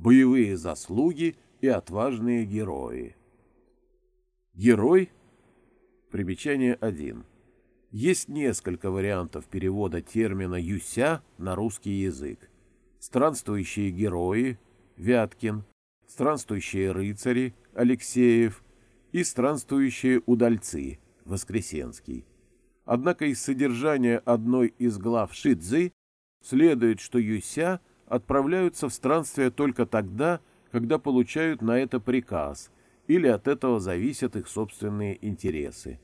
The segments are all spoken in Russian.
боевые заслуги и отважные герои. Герой. Примечание 1. Есть несколько вариантов перевода термина «юся» на русский язык. Странствующие герои – Вяткин, странствующие рыцари – Алексеев и странствующие удальцы – Воскресенский. Однако из содержания одной из глав Шидзы следует, что юся отправляются в странствие только тогда, когда получают на это приказ – или от этого зависят их собственные интересы.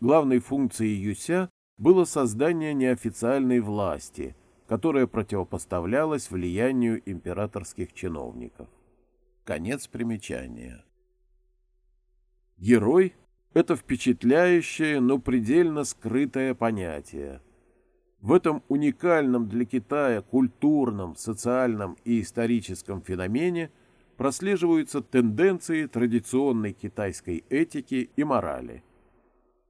Главной функцией ЮСЯ было создание неофициальной власти, которая противопоставлялась влиянию императорских чиновников. Конец примечания. Герой – это впечатляющее, но предельно скрытое понятие. В этом уникальном для Китая культурном, социальном и историческом феномене – прослеживаются тенденции традиционной китайской этики и морали.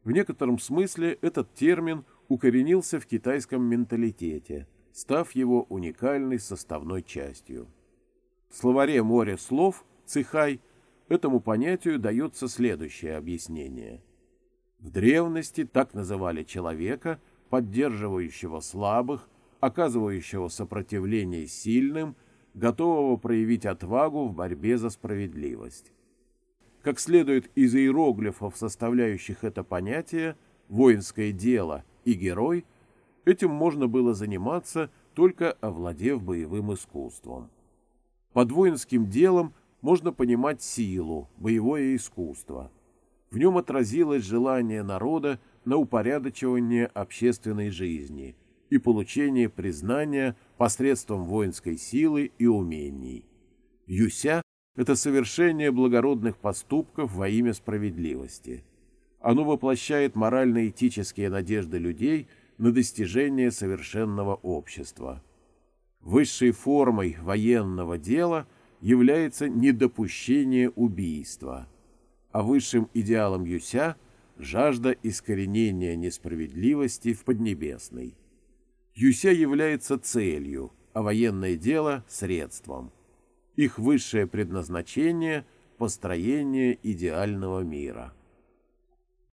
В некотором смысле этот термин укоренился в китайском менталитете, став его уникальной составной частью. В словаре «Море слов» Цихай этому понятию дается следующее объяснение. В древности так называли человека, поддерживающего слабых, оказывающего сопротивление сильным – готового проявить отвагу в борьбе за справедливость. Как следует из иероглифов, составляющих это понятие, воинское дело и герой, этим можно было заниматься, только овладев боевым искусством. Под воинским делом можно понимать силу, боевое искусство. В нем отразилось желание народа на упорядочивание общественной жизни – и получение признания посредством воинской силы и умений. Юся – это совершение благородных поступков во имя справедливости. Оно воплощает морально-этические надежды людей на достижение совершенного общества. Высшей формой военного дела является недопущение убийства, а высшим идеалом Юся – жажда искоренения несправедливости в Поднебесной. Юся является целью, а военное дело – средством. Их высшее предназначение – построение идеального мира –